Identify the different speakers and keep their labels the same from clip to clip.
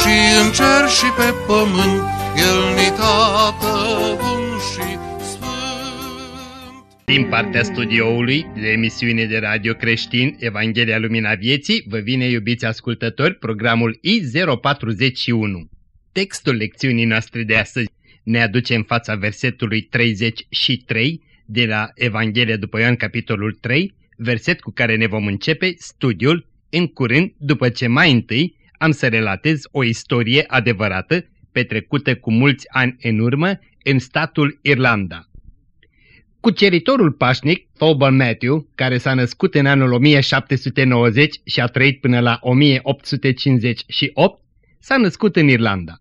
Speaker 1: și în cer și pe pământ, El ni tată bun și sfânt.
Speaker 2: Din partea studioului de emisiune de radio creștin Evanghelia Lumina Vieții, vă vine, iubiți ascultători, programul I041. Textul lecțiunii noastre de astăzi ne aduce în fața versetului 33 de la Evanghelia după Ioan, capitolul 3, verset cu care ne vom începe studiul în curând, după ce mai întâi am să relatez o istorie adevărată, petrecută cu mulți ani în urmă, în statul Irlanda. Cuceritorul pașnic, Tobal Matthew, care s-a născut în anul 1790 și a trăit până la 1858, s-a născut în Irlanda.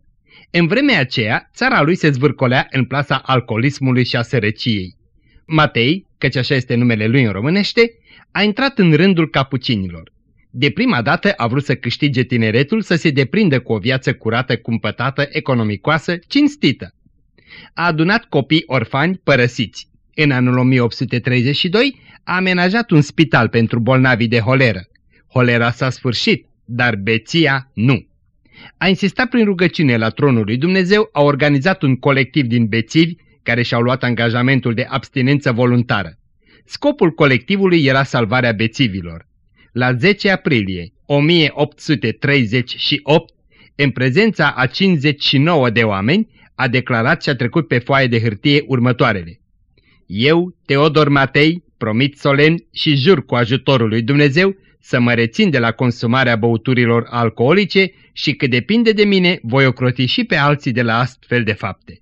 Speaker 2: În vremea aceea, țara lui se zvârcolea în plasa alcoolismului și a sărăciei. Matei, căci așa este numele lui în românește, a intrat în rândul capucinilor. De prima dată a vrut să câștige tineretul să se deprindă cu o viață curată, cumpătată, economicoasă, cinstită. A adunat copii orfani părăsiți. În anul 1832 a amenajat un spital pentru bolnavii de holeră. Holera s-a sfârșit, dar beția nu. A insistat prin rugăciune la tronul lui Dumnezeu, a organizat un colectiv din bețivi care și-au luat angajamentul de abstinență voluntară. Scopul colectivului era salvarea bețivilor la 10 aprilie 1838, în prezența a 59 de oameni, a declarat și a trecut pe foaie de hârtie următoarele. Eu, Teodor Matei, promit solemn și jur cu ajutorul lui Dumnezeu să mă rețin de la consumarea băuturilor alcoolice și că depinde de mine voi ocroti și pe alții de la astfel de fapte.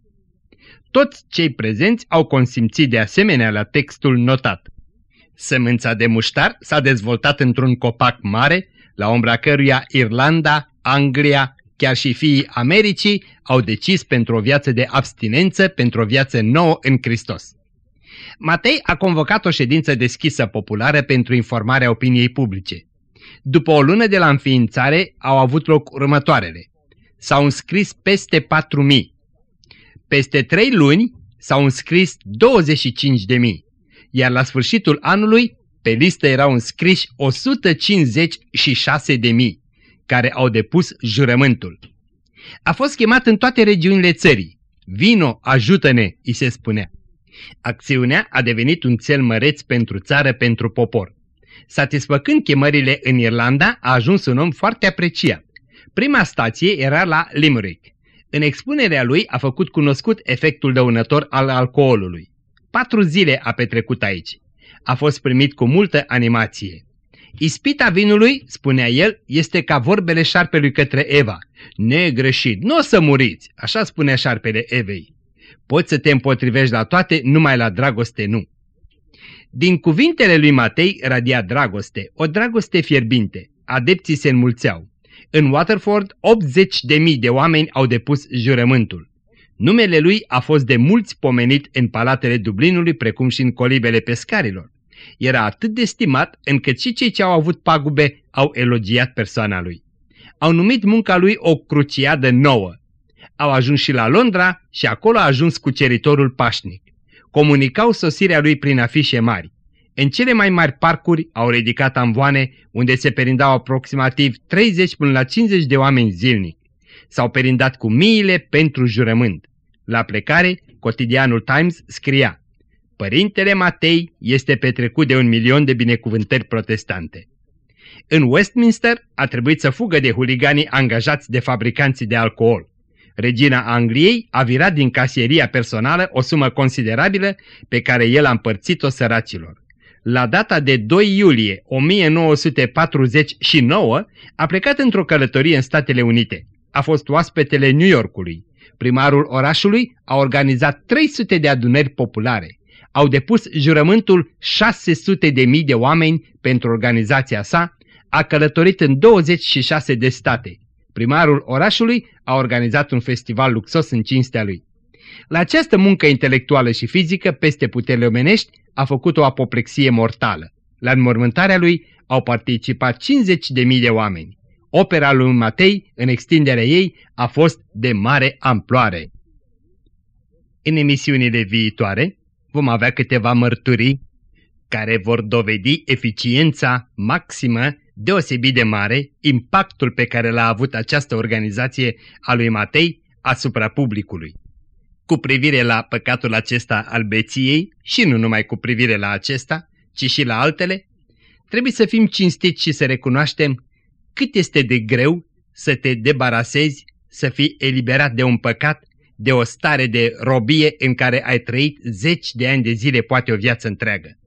Speaker 2: Toți cei prezenți au consimțit de asemenea la textul notat. Sămânța de muștar s-a dezvoltat într-un copac mare, la umbra căruia Irlanda, Anglia, chiar și fiii Americii au decis pentru o viață de abstinență, pentru o viață nouă în Hristos. Matei a convocat o ședință deschisă populară pentru informarea opiniei publice. După o lună de la înființare au avut loc următoarele. S-au înscris peste 4.000. Peste trei luni s-au înscris 25.000 iar la sfârșitul anului pe listă erau înscriși 156 de mii care au depus jurământul. A fost chemat în toate regiunile țării. Vino, ajută-ne, îi se spunea. Acțiunea a devenit un cel măreț pentru țară, pentru popor. Satisfăcând chemările în Irlanda, a ajuns un om foarte apreciat. Prima stație era la Limerick. În expunerea lui a făcut cunoscut efectul dăunător al alcoolului. Patru zile a petrecut aici. A fost primit cu multă animație. Ispita vinului, spunea el, este ca vorbele șarpelui către Eva. Negreșit, nu o să muriți, așa spunea șarpele Evei. Poți să te împotrivești la toate, numai la dragoste nu. Din cuvintele lui Matei radia dragoste, o dragoste fierbinte. Adepții se înmulțeau. În Waterford, 80 de mii de oameni au depus jurământul. Numele lui a fost de mulți pomenit în palatele Dublinului, precum și în colibele pescarilor. Era atât de stimat încât și cei ce au avut pagube au elogiat persoana lui. Au numit munca lui o cruciadă nouă. Au ajuns și la Londra și acolo a ajuns cuceritorul pașnic. Comunicau sosirea lui prin afișe mari. În cele mai mari parcuri au ridicat amvoane unde se perindau aproximativ 30 până la 50 de oameni zilnic. S-au perindat cu miile pentru jurământ. La plecare, cotidianul Times scria Părintele Matei este petrecut de un milion de binecuvântări protestante. În Westminster a trebuit să fugă de huliganii angajați de fabricanții de alcool. Regina Angliei a virat din casieria personală o sumă considerabilă pe care el a împărțit-o săracilor. La data de 2 iulie 1949 a plecat într-o călătorie în Statele Unite. A fost oaspetele New Yorkului. Primarul orașului a organizat 300 de adunări populare. Au depus jurământul 600 de mii de oameni pentru organizația sa, a călătorit în 26 de state. primarul orașului a organizat un festival luxos în cinstea lui. La această muncă intelectuală și fizică, peste puterile omenești, a făcut o apoplexie mortală. La înmormântarea lui au participat 50.000 de oameni. Opera lui Matei, în extinderea ei, a fost de mare amploare. În emisiunile viitoare vom avea câteva mărturii care vor dovedi eficiența maximă deosebit de mare, impactul pe care l-a avut această organizație a lui Matei asupra publicului. Cu privire la păcatul acesta al beției și nu numai cu privire la acesta, ci și la altele, trebuie să fim cinstiți și să recunoaștem cât este de greu să te debarasezi, să fii eliberat de un păcat, de o stare de robie în care ai trăit zeci de ani de zile, poate o viață întreagă.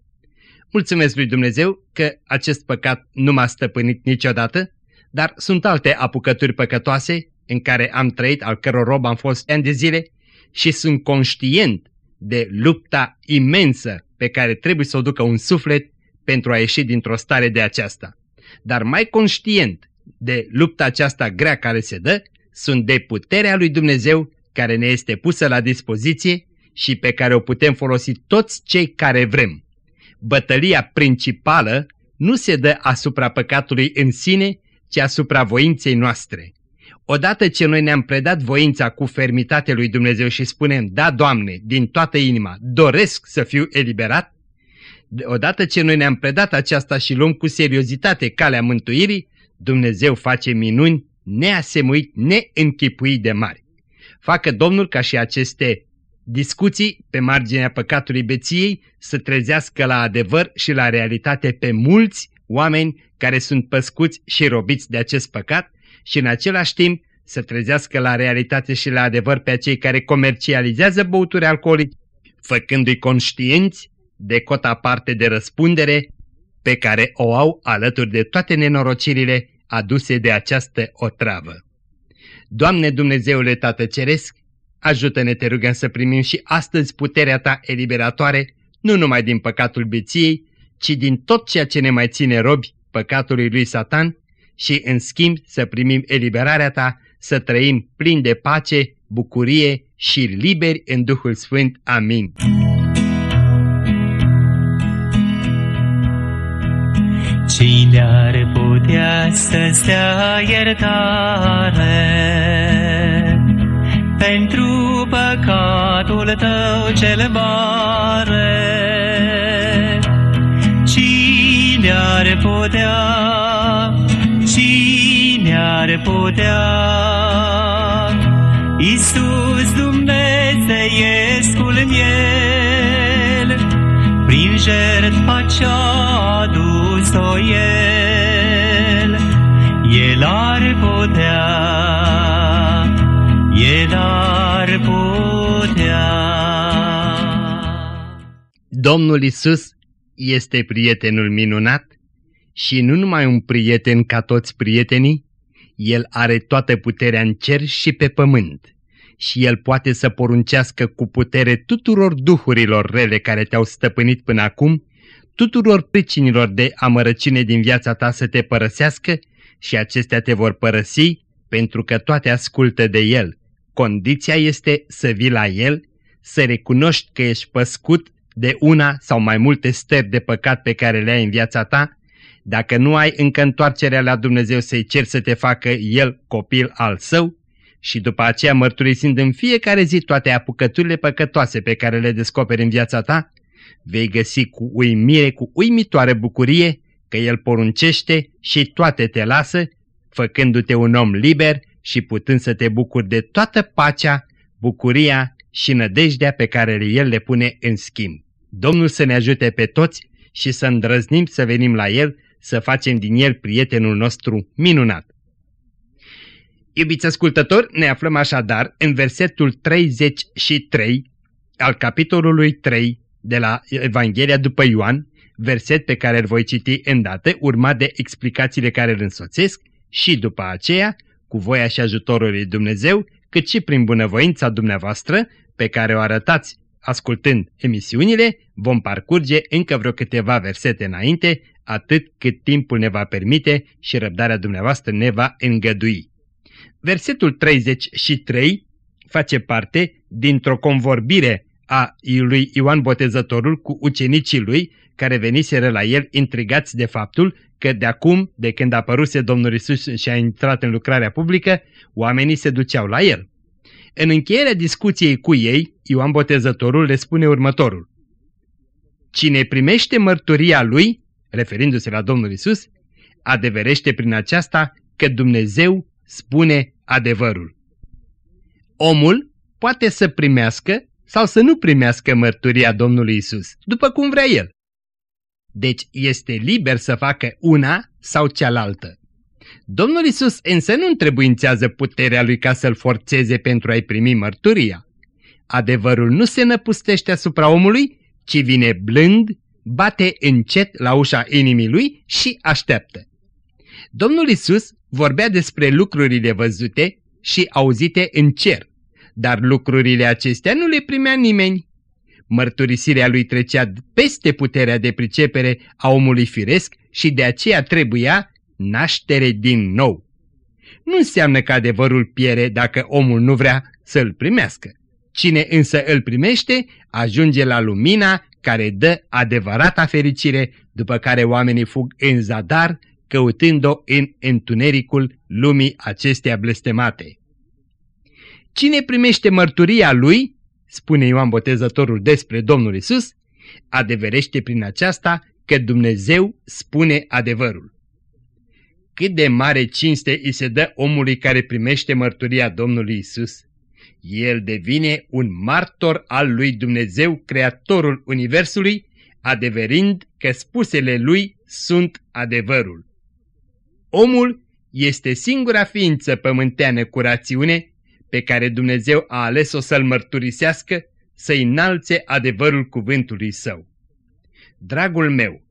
Speaker 2: Mulțumesc lui Dumnezeu că acest păcat nu m-a stăpânit niciodată, dar sunt alte apucături păcătoase în care am trăit, al căror rob am fost ani de zile și sunt conștient de lupta imensă pe care trebuie să o ducă un suflet pentru a ieși dintr-o stare de aceasta. Dar mai conștient de lupta aceasta grea care se dă, sunt de puterea lui Dumnezeu care ne este pusă la dispoziție și pe care o putem folosi toți cei care vrem bătălia principală nu se dă asupra păcatului în sine, ci asupra voinței noastre. Odată ce noi ne-am predat voința cu fermitate lui Dumnezeu și spunem, da, Doamne, din toată inima, doresc să fiu eliberat, odată ce noi ne-am predat aceasta și luăm cu seriozitate calea mântuirii, Dumnezeu face minuni neasemuit, neînchipuit de mari. Facă Domnul ca și aceste discuții pe marginea păcatului beției să trezească la adevăr și la realitate pe mulți oameni care sunt păscuți și robiți de acest păcat și în același timp să trezească la realitate și la adevăr pe acei care comercializează băuturi alcoolice, făcându-i conștienți de cota parte de răspundere pe care o au alături de toate nenorocirile aduse de această otravă. Doamne Dumnezeule Tată Ceresc, Ajută-ne, te rugăm, să primim și astăzi puterea ta eliberatoare, nu numai din păcatul beției, ci din tot ceea ce ne mai ține robi păcatului lui Satan și, în schimb, să primim eliberarea ta, să trăim plini de pace, bucurie și liberi în Duhul Sfânt. Amin.
Speaker 3: Cine ar putea să-ți dea iertare? pentru păcatul tău cel mare. Cine ar putea, cine ar putea, Iisus Dumnezeiescul miel, prin jertfa ce-a adus-o El, El ar putea, el ar putea.
Speaker 2: Domnul Isus este prietenul minunat și nu numai un prieten ca toți prietenii, El are toată puterea în cer și pe pământ și El poate să poruncească cu putere tuturor duhurilor rele care te-au stăpânit până acum, tuturor pricinilor de amărăcine din viața ta să te părăsească și acestea te vor părăsi pentru că toate ascultă de El. Condiția este să vii la El, să recunoști că ești păscut de una sau mai multe stări de păcat pe care le ai în viața ta, dacă nu ai încă întoarcerea la Dumnezeu să-i ceri să te facă El copil al său și după aceea mărturisind în fiecare zi toate apucăturile păcătoase pe care le descoperi în viața ta, vei găsi cu uimire, cu uimitoare bucurie că El poruncește și toate te lasă, făcându-te un om liber și putând să te bucuri de toată pacea, bucuria și nădejdea pe care El le pune în schimb. Domnul să ne ajute pe toți și să îndrăznim să venim la El, să facem din El prietenul nostru minunat. Iubiți ascultători, ne aflăm așadar în versetul 33 al capitolului 3 de la Evanghelia după Ioan, verset pe care îl voi citi îndată, urmat de explicațiile care îl însoțesc și după aceea cu voia și ajutorul lui Dumnezeu, cât și prin bunăvoința dumneavoastră, pe care o arătați ascultând emisiunile, vom parcurge încă vreo câteva versete înainte, atât cât timpul ne va permite și răbdarea dumneavoastră ne va îngădui. Versetul 33 face parte dintr-o convorbire a lui Ioan Botezătorul cu ucenicii lui care veniseră la el intrigați de faptul că de acum, de când a apăruse Domnul Isus și a intrat în lucrarea publică, oamenii se duceau la el. În încheierea discuției cu ei, Ioan Botezătorul le spune următorul. Cine primește mărturia lui, referindu-se la Domnul Isus, adeverește prin aceasta că Dumnezeu spune adevărul. Omul poate să primească sau să nu primească mărturia Domnului Isus, după cum vrea el. Deci este liber să facă una sau cealaltă. Domnul Isus însă nu întrebuințează puterea lui ca să-l forțeze pentru a-i primi mărturia. Adevărul nu se năpustește asupra omului, ci vine blând, bate încet la ușa inimii lui și așteaptă. Domnul Isus vorbea despre lucrurile văzute și auzite în cer, dar lucrurile acestea nu le primea nimeni. Mărturisirea lui trecea peste puterea de pricepere a omului firesc și de aceea trebuia naștere din nou. Nu înseamnă că adevărul piere dacă omul nu vrea să-l primească. Cine însă îl primește, ajunge la lumina care dă adevărata fericire, după care oamenii fug în zadar, căutând-o în întunericul lumii acestea blestemate. Cine primește mărturia lui, spune Ioan Botezătorul despre Domnul Isus, adeverește prin aceasta că Dumnezeu spune adevărul. Cât de mare cinste îi se dă omului care primește mărturia Domnului Isus. El devine un martor al lui Dumnezeu, Creatorul Universului, adeverind că spusele lui sunt adevărul. Omul este singura ființă pământeană cu rațiune pe care Dumnezeu a ales-o să-l mărturisească, să înalțe adevărul cuvântului său. Dragul meu,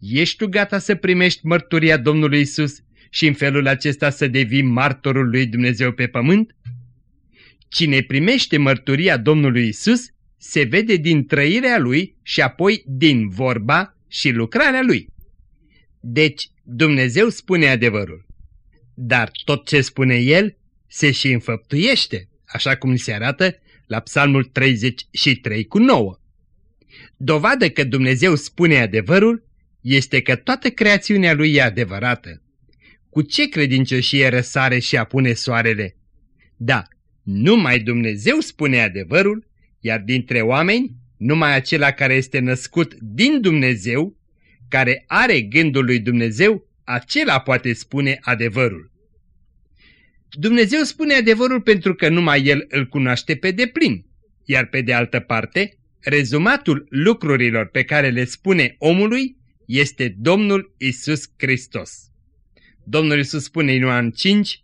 Speaker 2: ești tu gata să primești mărturia Domnului Isus și în felul acesta să devii martorul lui Dumnezeu pe pământ? Cine primește mărturia Domnului Isus se vede din trăirea lui și apoi din vorba și lucrarea lui. Deci Dumnezeu spune adevărul. Dar tot ce spune El se și înfăptuiește, așa cum ni se arată la Psalmul 33 cu 9. Dovadă că Dumnezeu spune adevărul este că toată creațiunea Lui e adevărată. Cu ce credincioșie răsare și apune soarele? Da, numai Dumnezeu spune adevărul, iar dintre oameni, numai acela care este născut din Dumnezeu, care are gândul lui Dumnezeu, acela poate spune adevărul. Dumnezeu spune adevărul pentru că numai El îl cunoaște pe deplin, iar pe de altă parte, rezumatul lucrurilor pe care le spune omului este Domnul Isus Hristos. Domnul Isus spune în Ioan 5,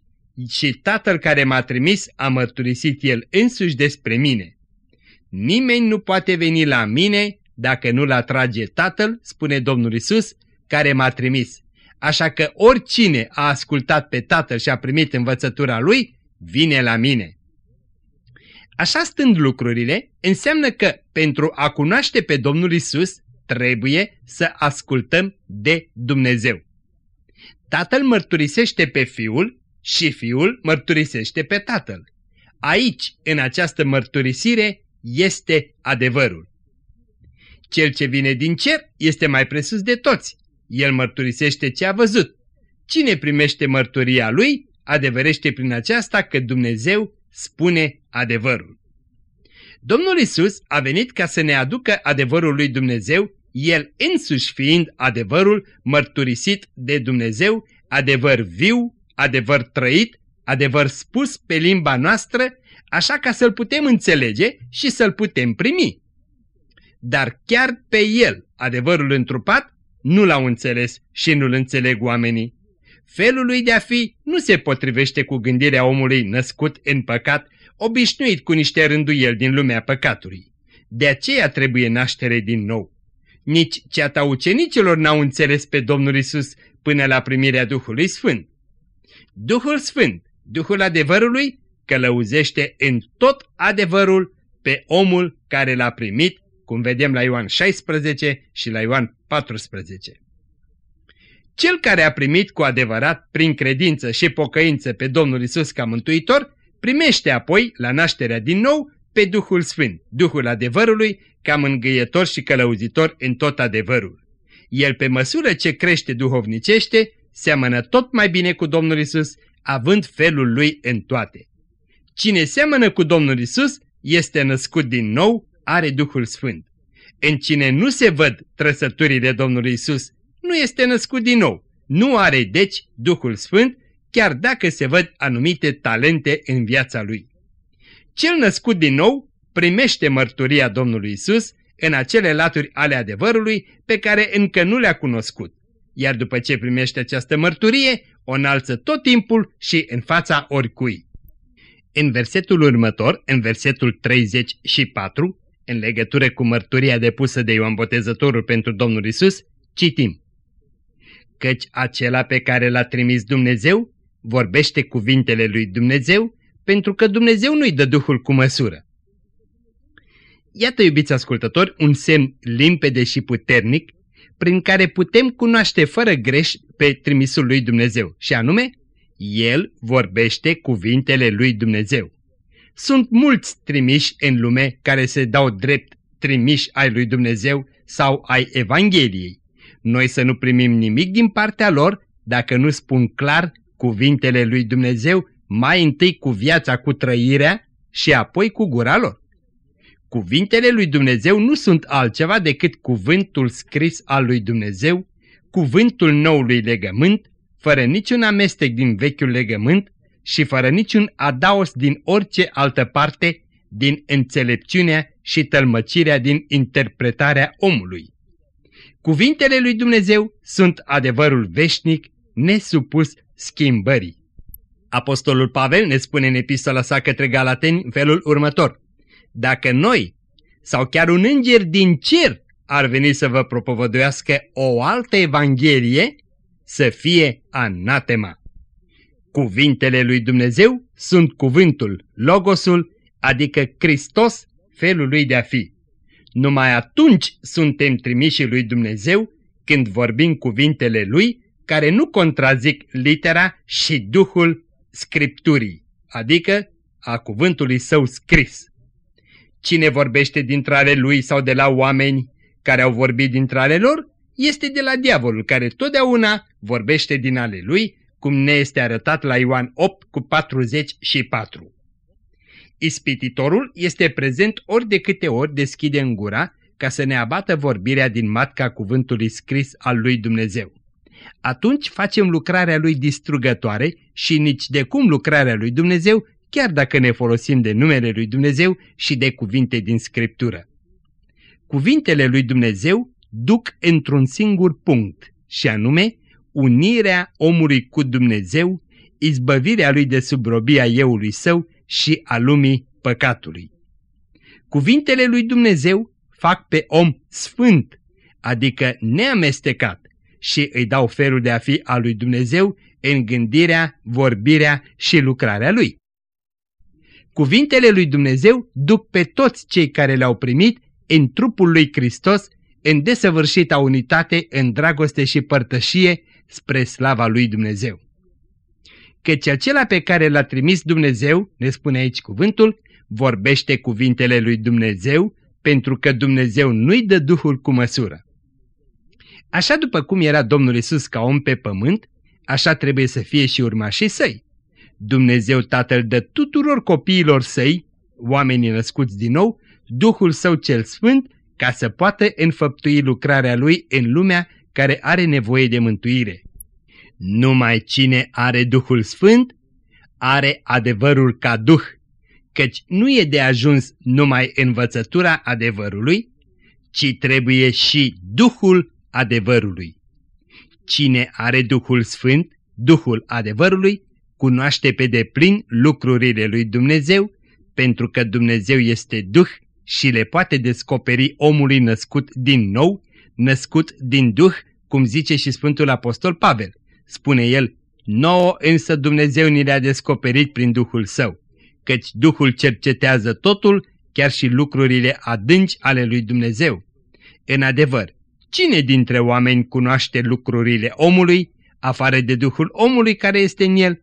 Speaker 2: și Tatăl care m-a trimis a mărturisit El însuși despre mine. Nimeni nu poate veni la mine dacă nu-l atrage Tatăl, spune Domnul Isus, care m-a trimis. Așa că oricine a ascultat pe Tatăl și a primit învățătura Lui, vine la mine. Așa stând lucrurile, înseamnă că pentru a cunoaște pe Domnul Isus, trebuie să ascultăm de Dumnezeu. Tatăl mărturisește pe Fiul și Fiul mărturisește pe Tatăl. Aici, în această mărturisire, este adevărul. Cel ce vine din cer este mai presus de toți. El mărturisește ce a văzut. Cine primește mărturia lui, adeverește prin aceasta că Dumnezeu spune adevărul. Domnul Isus a venit ca să ne aducă adevărul lui Dumnezeu, El însuși fiind adevărul mărturisit de Dumnezeu, adevăr viu, adevăr trăit, adevăr spus pe limba noastră, așa ca să-l putem înțelege și să-l putem primi. Dar chiar pe el, adevărul întrupat, nu l-au înțeles și nu-l înțeleg oamenii. Felul lui de a fi nu se potrivește cu gândirea omului născut în păcat, obișnuit cu niște rânduieli din lumea păcatului. De aceea trebuie naștere din nou. Nici ceata ucenicilor n-au înțeles pe Domnul Isus până la primirea Duhului Sfânt. Duhul Sfânt, Duhul adevărului, călăuzește în tot adevărul pe omul care l-a primit, cum vedem la Ioan 16 și la Ioan 14. Cel care a primit cu adevărat, prin credință și pocăință pe Domnul Isus ca mântuitor, primește apoi, la nașterea din nou, pe Duhul Sfânt, Duhul adevărului, ca mângâietor și călăuzitor în tot adevărul. El, pe măsură ce crește duhovnicește, seamănă tot mai bine cu Domnul Isus, având felul lui în toate. Cine seamănă cu Domnul Isus este născut din nou, are Duhul Sfânt. În cine nu se văd trăsăturile Domnului Isus, nu este născut din nou, nu are deci Duhul Sfânt, chiar dacă se văd anumite talente în viața lui. Cel născut din nou primește mărturia Domnului Isus în acele laturi ale adevărului pe care încă nu le-a cunoscut, iar după ce primește această mărturie, o înalță tot timpul și în fața oricui. În versetul următor, în versetul 34, în legătură cu mărturia depusă de Ioan Botezătorul pentru Domnul Isus, citim. Căci acela pe care l-a trimis Dumnezeu vorbește cuvintele lui Dumnezeu, pentru că Dumnezeu nu-i dă Duhul cu măsură. Iată, iubiți ascultători, un semn limpede și puternic prin care putem cunoaște fără greș pe trimisul lui Dumnezeu, și anume, El vorbește cuvintele lui Dumnezeu. Sunt mulți trimiși în lume care se dau drept trimiși ai lui Dumnezeu sau ai Evangheliei. Noi să nu primim nimic din partea lor dacă nu spun clar cuvintele lui Dumnezeu, mai întâi cu viața, cu trăirea și apoi cu gura lor. Cuvintele lui Dumnezeu nu sunt altceva decât cuvântul scris al lui Dumnezeu, cuvântul noului legământ, fără niciun amestec din vechiul legământ și fără niciun adaos din orice altă parte din înțelepciunea și tălmăcirea din interpretarea omului. Cuvintele lui Dumnezeu sunt adevărul veșnic, nesupus schimbării. Apostolul Pavel ne spune în epistola sa către Galateni felul următor. Dacă noi, sau chiar un înger din cer, ar veni să vă propovăduiască o altă evanghelie, să fie anatema. Cuvintele lui Dumnezeu sunt cuvântul, logosul, adică Hristos, felul lui de a fi. Numai atunci suntem trimiși lui Dumnezeu când vorbim cuvintele lui care nu contrazic litera și duhul Scripturii, adică a cuvântului său scris. Cine vorbește dintre ale lui sau de la oameni care au vorbit dintre ale lor, este de la diavolul care totdeauna vorbește din ale lui, cum ne este arătat la Ioan 8 cu 44. Ispititorul este prezent ori de câte ori deschide în gura ca să ne abată vorbirea din matca cuvântului scris al lui Dumnezeu. Atunci facem lucrarea lui distrugătoare și nici de cum lucrarea lui Dumnezeu, chiar dacă ne folosim de numele lui Dumnezeu și de cuvinte din Scriptură. Cuvintele lui Dumnezeu duc într-un singur punct, și anume unirea omului cu Dumnezeu, izbăvirea lui de subrobia euului său și a lumii păcatului. Cuvintele lui Dumnezeu fac pe om sfânt, adică neamestecat, și îi dau felul de a fi al lui Dumnezeu în gândirea, vorbirea și lucrarea lui. Cuvintele lui Dumnezeu duc pe toți cei care le-au primit în trupul lui Hristos în desăvârșita unitate, în dragoste și părtășie spre slava lui Dumnezeu. Căci acela pe care l-a trimis Dumnezeu, ne spune aici cuvântul, vorbește cuvintele lui Dumnezeu, pentru că Dumnezeu nu-i dă Duhul cu măsură. Așa după cum era Domnul Isus ca om pe pământ, așa trebuie să fie și urmașii săi. Dumnezeu Tatăl dă tuturor copiilor săi, oamenii născuți din nou, Duhul Său cel Sfânt, ca să poată înfăptui lucrarea Lui în lumea care are nevoie de mântuire. Numai cine are Duhul Sfânt, are adevărul ca Duh, căci nu e de ajuns numai învățătura adevărului, ci trebuie și Duhul adevărului. Cine are Duhul Sfânt, Duhul adevărului, cunoaște pe deplin lucrurile lui Dumnezeu, pentru că Dumnezeu este Duh și le poate descoperi omului născut din nou, născut din Duh, cum zice și Sfântul Apostol Pavel. Spune el, nouă însă Dumnezeu ni le-a descoperit prin Duhul Său, căci Duhul cercetează totul, chiar și lucrurile adânci ale lui Dumnezeu. În adevăr, Cine dintre oameni cunoaște lucrurile omului, afară de Duhul omului care este în el?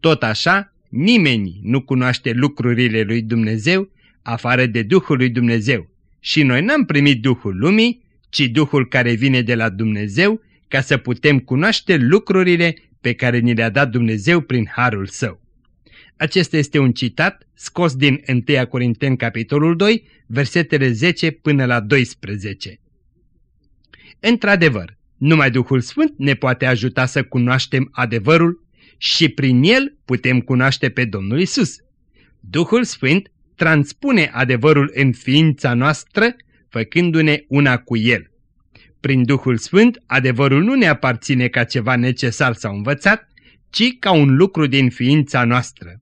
Speaker 2: Tot așa, nimeni nu cunoaște lucrurile lui Dumnezeu, afară de Duhul lui Dumnezeu. Și noi n-am primit Duhul lumii, ci Duhul care vine de la Dumnezeu, ca să putem cunoaște lucrurile pe care ni le-a dat Dumnezeu prin Harul Său. Acesta este un citat scos din 1 Corinteni, capitolul 2, versetele 10 până la 12. Într-adevăr, numai Duhul Sfânt ne poate ajuta să cunoaștem adevărul și prin el putem cunoaște pe Domnul Isus. Duhul Sfânt transpune adevărul în ființa noastră, făcându-ne una cu el. Prin Duhul Sfânt, adevărul nu ne aparține ca ceva necesar sau învățat, ci ca un lucru din ființa noastră.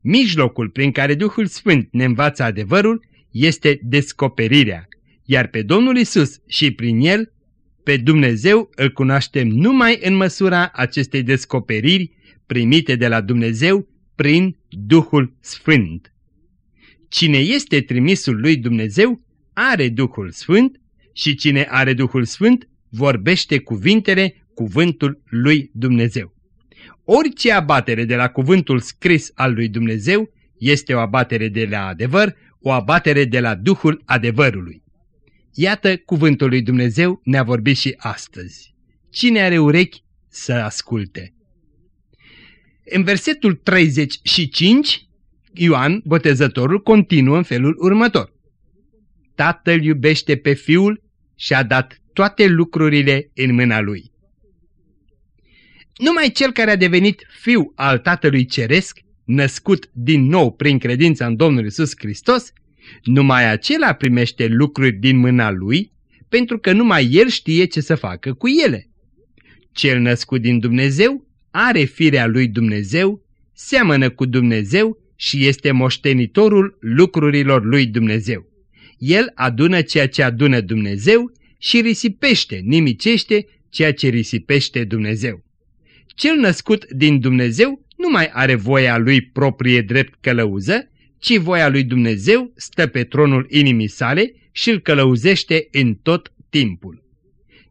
Speaker 2: Mijlocul prin care Duhul Sfânt ne învață adevărul este descoperirea, iar pe Domnul Isus și prin el, pe Dumnezeu îl cunoaștem numai în măsura acestei descoperiri primite de la Dumnezeu prin Duhul Sfânt. Cine este trimisul lui Dumnezeu are Duhul Sfânt și cine are Duhul Sfânt vorbește cuvintele cuvântul lui Dumnezeu. Orice abatere de la cuvântul scris al lui Dumnezeu este o abatere de la adevăr, o abatere de la Duhul adevărului. Iată cuvântul lui Dumnezeu ne-a vorbit și astăzi. Cine are urechi să asculte. În versetul 35, Ioan, botezătorul, continuă în felul următor. Tatăl iubește pe Fiul și a dat toate lucrurile în mâna Lui. Numai cel care a devenit fiu al Tatălui Ceresc, născut din nou prin credința în Domnul Isus Hristos, numai acela primește lucruri din mâna Lui, pentru că numai El știe ce să facă cu ele. Cel născut din Dumnezeu are firea lui Dumnezeu, seamănă cu Dumnezeu și este moștenitorul lucrurilor lui Dumnezeu. El adună ceea ce adună Dumnezeu și risipește, nimicește ceea ce risipește Dumnezeu. Cel născut din Dumnezeu nu mai are voia lui proprie drept călăuză, ci voia lui Dumnezeu stă pe tronul inimii sale și îl călăuzește în tot timpul.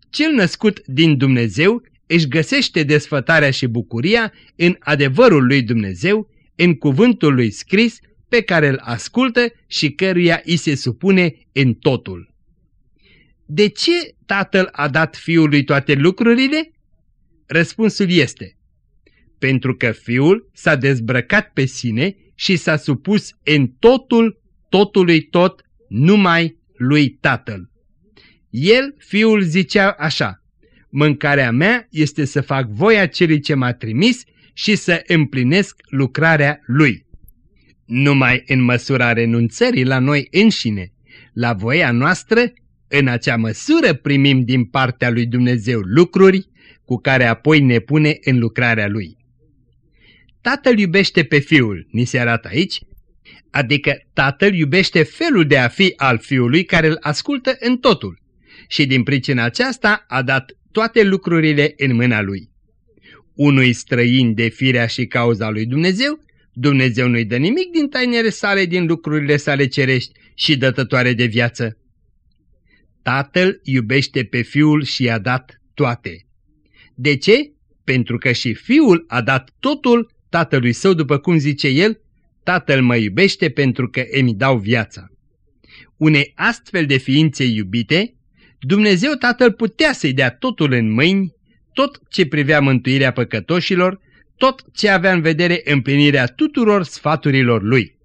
Speaker 2: Cel născut din Dumnezeu își găsește desfătarea și bucuria în adevărul lui Dumnezeu, în cuvântul lui scris pe care îl ascultă și căruia îi se supune în totul. De ce Tatăl a dat Fiului toate lucrurile? Răspunsul este, pentru că Fiul s-a dezbrăcat pe sine și s-a supus în totul, totului tot, numai lui Tatăl. El, Fiul, zicea așa, Mâncarea mea este să fac voia celui ce m-a trimis și să împlinesc lucrarea lui. Numai în măsura renunțării la noi înșine, la voia noastră, în acea măsură primim din partea lui Dumnezeu lucruri cu care apoi ne pune în lucrarea lui. Tatăl iubește pe fiul, ni se arată aici, adică tatăl iubește felul de a fi al fiului care îl ascultă în totul și din pricina aceasta a dat toate lucrurile în mâna lui. Unui străin de firea și cauza lui Dumnezeu, Dumnezeu nu-i dă nimic din tainele sale, din lucrurile sale cerești și dătătoare de viață. Tatăl iubește pe fiul și i-a dat toate. De ce? Pentru că și fiul a dat totul tatălui său, după cum zice el, tatăl mă iubește pentru că îmi dau viața. Unei astfel de ființe iubite, Dumnezeu Tatăl putea să-i dea totul în mâini, tot ce privea mântuirea păcătoșilor, tot ce avea în vedere împlinirea tuturor sfaturilor lui.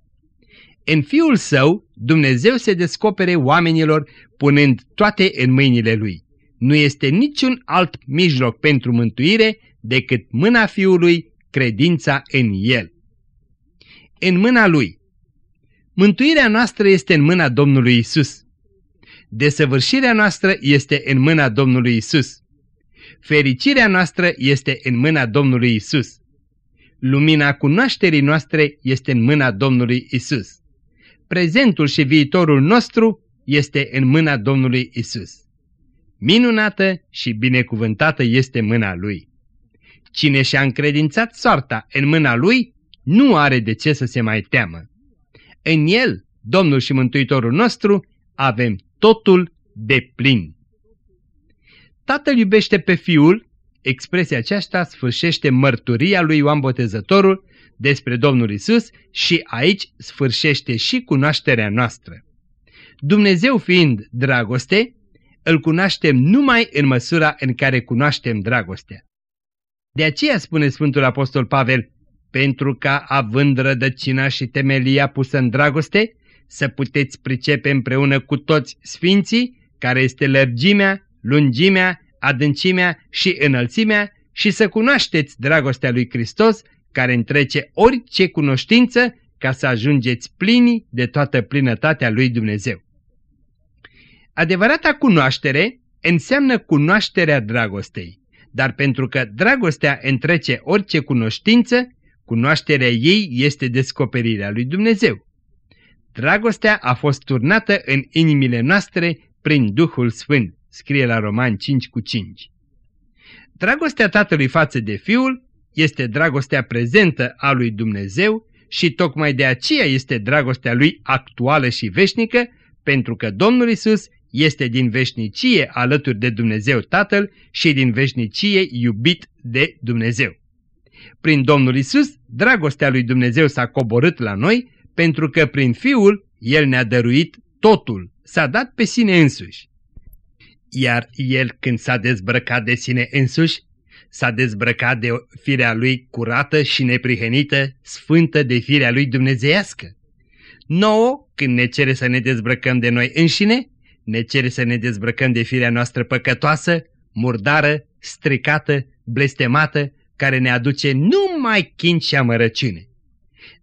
Speaker 2: În Fiul Său, Dumnezeu se descopere oamenilor punând toate în mâinile Lui. Nu este niciun alt mijloc pentru mântuire decât mâna Fiului, credința în El. În mâna Lui. Mântuirea noastră este în mâna Domnului Isus. Desăvârșirea noastră este în mâna Domnului Isus. Fericirea noastră este în mâna Domnului Isus. Lumina cunoașterii noastre este în mâna Domnului Isus. Prezentul și viitorul nostru este în mâna Domnului Isus. Minunată și binecuvântată este mâna Lui. Cine și-a încredințat soarta în mâna Lui, nu are de ce să se mai teamă. În El, Domnul și Mântuitorul nostru, avem totul de plin. Tatăl iubește pe Fiul, expresia aceasta sfârșește mărturia lui Ioan Botezătorul despre Domnul Isus și aici sfârșește și cunoașterea noastră. Dumnezeu fiind dragoste, îl cunoaștem numai în măsura în care cunoaștem dragostea. De aceea spune Sfântul Apostol Pavel, pentru ca având rădăcina și temelia pusă în dragoste, să puteți pricepe împreună cu toți sfinții, care este lărgimea, lungimea, adâncimea și înălțimea, și să cunoașteți dragostea lui Hristos, care întrece orice cunoștință, ca să ajungeți plini de toată plinătatea lui Dumnezeu. Adevărata cunoaștere înseamnă cunoașterea dragostei, dar pentru că dragostea întrece orice cunoștință, cunoașterea ei este descoperirea lui Dumnezeu. Dragostea a fost turnată în inimile noastre prin Duhul Sfânt, scrie la Roman 5 cu 5. Dragostea Tatălui față de Fiul este dragostea prezentă a lui Dumnezeu și tocmai de aceea este dragostea lui actuală și veșnică, pentru că Domnul Isus este din veșnicie alături de Dumnezeu Tatăl și din veșnicie iubit de Dumnezeu. Prin Domnul Isus, dragostea lui Dumnezeu s-a coborât la noi, pentru că prin Fiul El ne-a dăruit totul, s-a dat pe sine însuși. Iar El când s-a dezbrăcat de sine însuși, s-a dezbrăcat de firea Lui curată și neprihănită, sfântă de firea Lui dumnezeiască. Nouă, când ne cere să ne dezbrăcăm de noi înșine, ne cere să ne dezbrăcăm de firea noastră păcătoasă, murdară, stricată, blestemată, care ne aduce numai chin și amărăciune.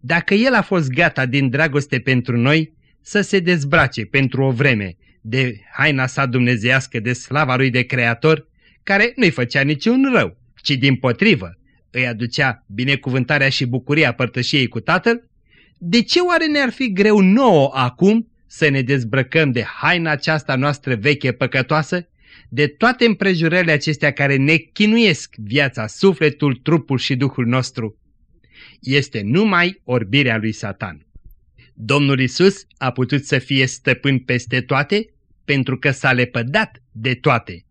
Speaker 2: Dacă El a fost gata din dragoste pentru noi să se dezbrace pentru o vreme de haina sa dumnezeiască, de slava Lui de Creator, care nu-i făcea niciun rău, ci din potrivă îi aducea binecuvântarea și bucuria părtășiei cu Tatăl, de ce oare ne-ar fi greu nouă acum să ne dezbrăcăm de haina aceasta noastră veche păcătoasă, de toate împrejurările acestea care ne chinuiesc viața, sufletul, trupul și duhul nostru, este numai orbirea lui Satan. Domnul Isus a putut să fie stăpân peste toate pentru că s-a lepădat de toate.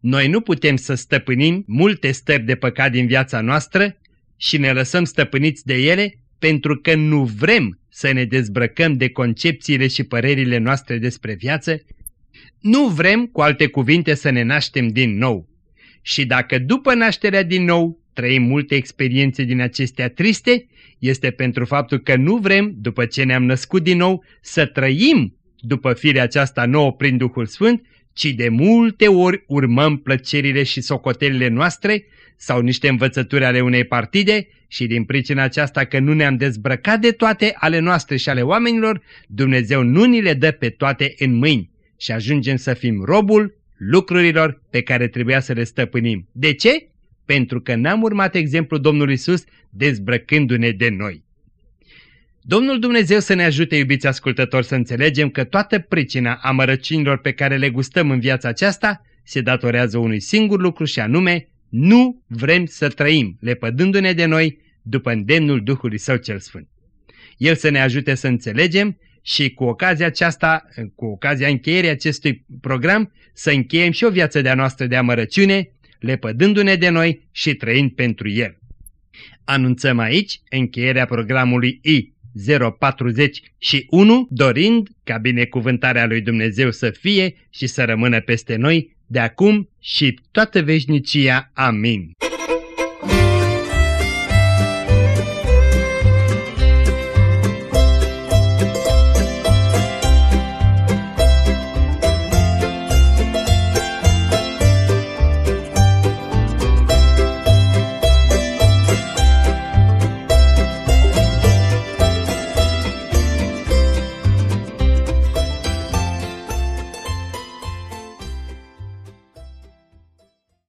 Speaker 2: Noi nu putem să stăpânim multe stări de păcat din viața noastră și ne lăsăm stăpâniți de ele pentru că nu vrem să ne dezbrăcăm de concepțiile și părerile noastre despre viață, nu vrem, cu alte cuvinte, să ne naștem din nou. Și dacă după nașterea din nou trăim multe experiențe din acestea triste, este pentru faptul că nu vrem, după ce ne-am născut din nou, să trăim după firea aceasta nouă prin Duhul Sfânt, ci de multe ori urmăm plăcerile și socotelile noastre sau niște învățături ale unei partide și din pricina aceasta că nu ne-am dezbrăcat de toate ale noastre și ale oamenilor, Dumnezeu nu ni le dă pe toate în mâini și ajungem să fim robul lucrurilor pe care trebuia să le stăpânim. De ce? Pentru că n-am urmat exemplul Domnului Isus dezbrăcându-ne de noi. Domnul Dumnezeu să ne ajute, iubiți ascultători, să înțelegem că toată pricina amărăcinilor pe care le gustăm în viața aceasta se datorează unui singur lucru și anume, nu vrem să trăim, lepădându-ne de noi după îndemnul Duhului Său cel Sfânt. El să ne ajute să înțelegem și cu ocazia aceasta, cu ocazia încheierii acestui program, să încheiem și o viață de-a noastră de amărăciune, lepădându-ne de noi și trăind pentru El. Anunțăm aici încheierea programului I 041, dorind ca binecuvântarea lui Dumnezeu să fie și să rămână peste noi de acum și toată veșnicia. Amin.